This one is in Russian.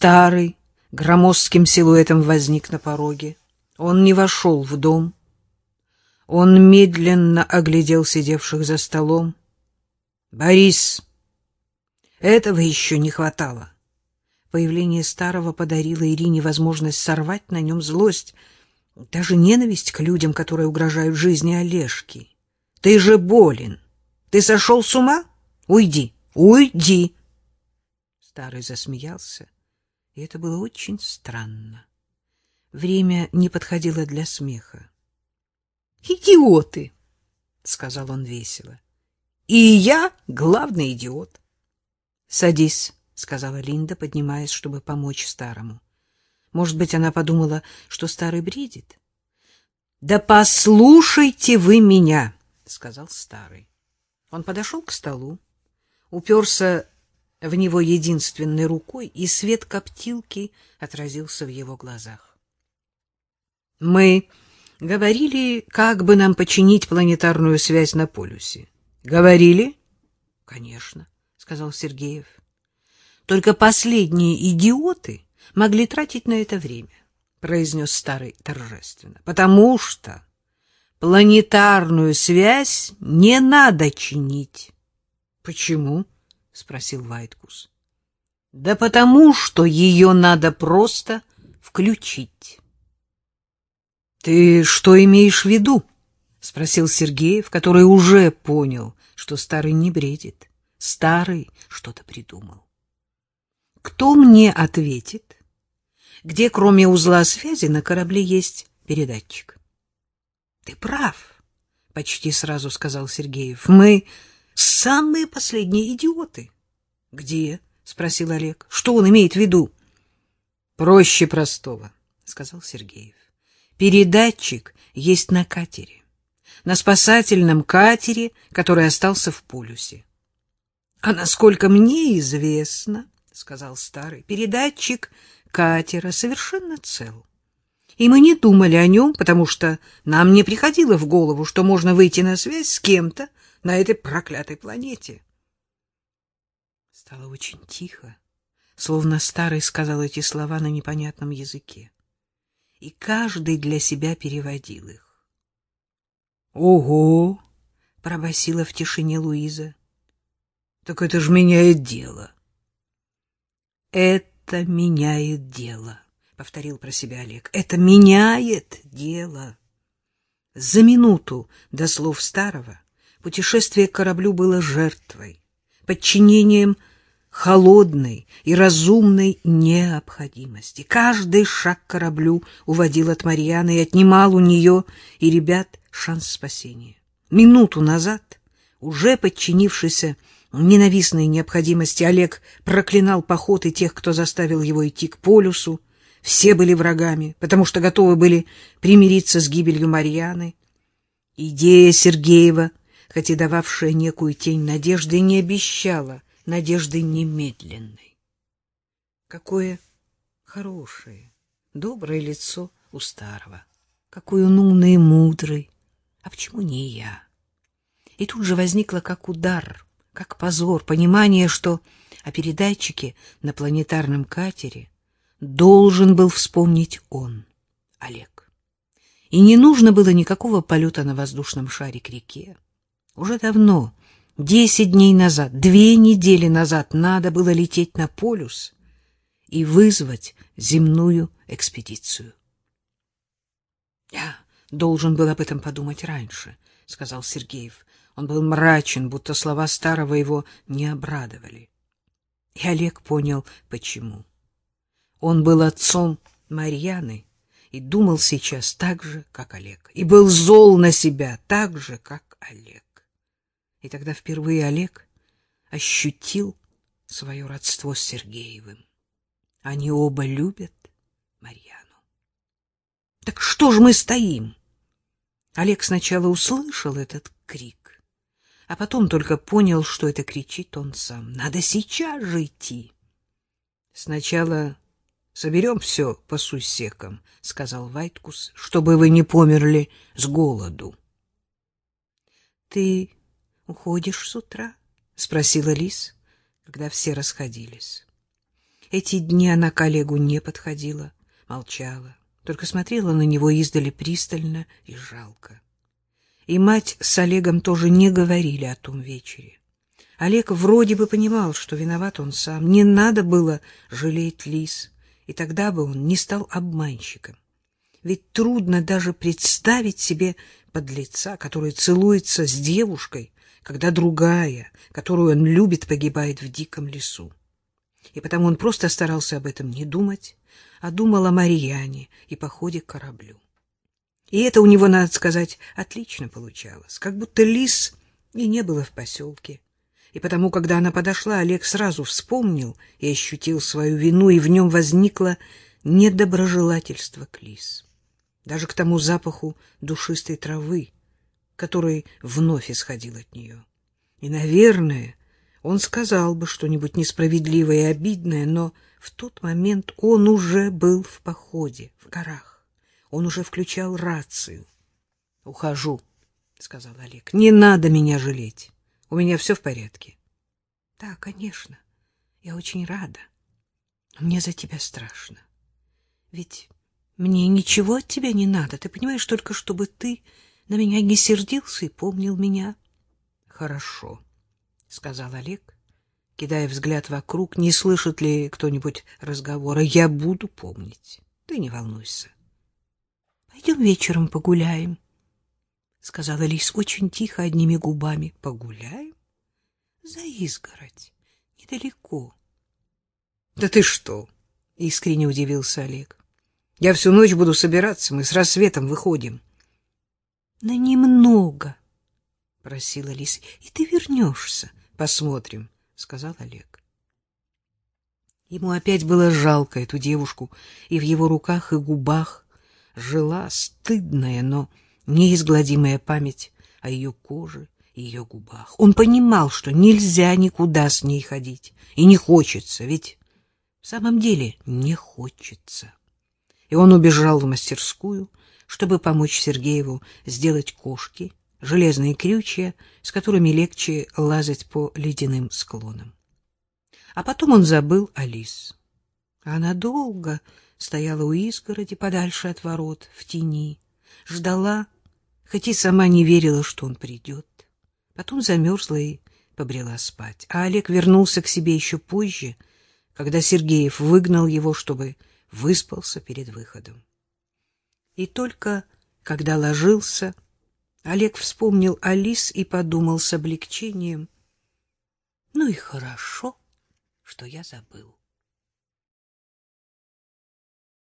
Старый громоздким силуэтом возник на пороге. Он не вошел в дом. Он медленно оглядел сидевших за столом. — Борис! Этого еще не хватало. Появление старого подарило Ирине возможность сорвать на нем злость, даже ненависть к людям, которые угрожают жизни Олежки. — Ты же болен! Ты сошел с ума? Уйди! Уйди! Старый засмеялся, и это было очень странно. Время не подходило для смеха. «Идиоты!» — сказал он весело. «И я главный идиот». «Садись», — сказала Линда, поднимаясь, чтобы помочь старому. Может быть, она подумала, что старый бредит. «Да послушайте вы меня», — сказал старый. Он подошел к столу, уперся в него единственной рукой, и свет коптилки отразился в его глазах. Мы говорили, как бы нам починить планетарную связь на полюсе. Говорили? Конечно, сказал Сергеев. Только последние идиоты могли тратить на это время, произнес старый торжественно. Потому что планетарную связь не надо чинить. Почему? Спросил Вайткус. Да потому что ее надо просто включить. Ты что имеешь в виду? спросил Сергеев, который уже понял, что старый не бредит. Старый что-то придумал. Кто мне ответит, где кроме узла связи на корабле есть передатчик? Ты прав, почти сразу сказал Сергеев. Мы самые последние идиоты. Где? спросил Олег. Что он имеет в виду? Проще простого, сказал Сергеев. Передатчик есть на катере, на спасательном катере, который остался в полюсе. А насколько мне известно, сказал старый, передатчик катера совершенно цел. И мы не думали о нем, потому что нам не приходило в голову, что можно выйти на связь с кем-то на этой проклятой планете. Стало очень тихо, словно старый сказал эти слова на непонятном языке и каждый для себя переводил их. «Ого!» — пробасила в тишине Луиза. «Так это же меняет дело!» «Это меняет дело», — повторил про себя Олег. «Это меняет дело». За минуту до слов старого путешествие к кораблю было жертвой, подчинением — холодной и разумной необходимости. Каждый шаг к кораблю уводил от Марьяны и отнимал у нее и ребят шанс спасения. Минуту назад, уже подчинившийся ненавистной необходимости, Олег проклинал поход и тех, кто заставил его идти к полюсу. Все были врагами, потому что готовы были примириться с гибелью Марьяны. Идея Сергеева, хоть и дававшая некую тень надежды, не обещала — надежды немедленной. Какое хорошее, доброе лицо у старого, какой он умный и мудрый, а почему не я? И тут же возникло как удар, как позор, понимание, что о передатчике на планетарном катере должен был вспомнить он, Олег. И не нужно было никакого полета на воздушном шаре к реке. Уже давно Десять дней назад, две недели назад надо было лететь на полюс и вызвать земную экспедицию. Я должен был об этом подумать раньше, сказал Сергеев. Он был мрачен, будто слова старого его не обрадовали. И Олег понял почему. Он был отцом Марьяны и думал сейчас так же, как Олег, и был зол на себя так же, как Олег. И тогда впервые Олег ощутил свое родство с Сергеевым. Они оба любят Марьяну. Так что ж мы стоим? Олег сначала услышал этот крик, а потом только понял, что это кричит он сам. Надо сейчас же идти. Сначала соберем все по сусекам, сказал Вайткус, чтобы вы не померли с голоду. Ты Уходишь с утра? спросила Лис, когда все расходились. Эти дни она к Олегу не подходила, молчала, только смотрела на него издали пристально и жалко. И мать с Олегом тоже не говорили о том вечере. Олег вроде бы понимал, что виноват он сам. Не надо было жалеть Лис, и тогда бы он не стал обманщиком. Ведь трудно даже представить себе подлеца, который целуется с девушкой, когда другая, которую он любит, погибает в диком лесу. И потому он просто старался об этом не думать, а думал о Марьяне и походе к кораблю. И это у него, надо сказать, отлично получалось, как будто лис и не было в поселке. И потому, когда она подошла, Олег сразу вспомнил и ощутил свою вину, и в нем возникло недоброжелательство к лис даже к тому запаху душистой травы, который вновь исходил от нее. И, наверное, он сказал бы что-нибудь несправедливое и обидное, но в тот момент он уже был в походе, в горах. Он уже включал рацию. — Ухожу, — сказал Олег. — Не надо меня жалеть. У меня все в порядке. — Да, конечно. Я очень рада. Мне за тебя страшно. Ведь мне ничего от тебя не надо, ты понимаешь, только чтобы ты на меня не сердился и помнил меня. — Хорошо, — сказал Олег, кидая взгляд вокруг, не слышит ли кто-нибудь разговора. — Я буду помнить. Ты не волнуйся. — Пойдем вечером погуляем, — сказала Лис очень тихо, одними губами. — Погуляем? — За изгородь. Недалеко. — Да ты что? — искренне удивился Олег. Я всю ночь буду собираться, мы с рассветом выходим. — На немного, — просила Лис, — и ты вернешься. — Посмотрим, — сказал Олег. Ему опять было жалко эту девушку, и в его руках и губах жила стыдная, но неизгладимая память о ее коже и ее губах. Он понимал, что нельзя никуда с ней ходить, и не хочется, ведь в самом деле не хочется и он убежал в мастерскую, чтобы помочь Сергееву сделать кошки, железные крючья, с которыми легче лазать по ледяным склонам. А потом он забыл Алис. Она долго стояла у изгороди, подальше от ворот, в тени, ждала, хоть и сама не верила, что он придет. Потом замерзла и побрела спать. А Олег вернулся к себе еще позже, когда Сергеев выгнал его, чтобы выспался перед выходом. И только когда ложился, Олег вспомнил Алис и подумал с облегчением: "Ну и хорошо, что я забыл".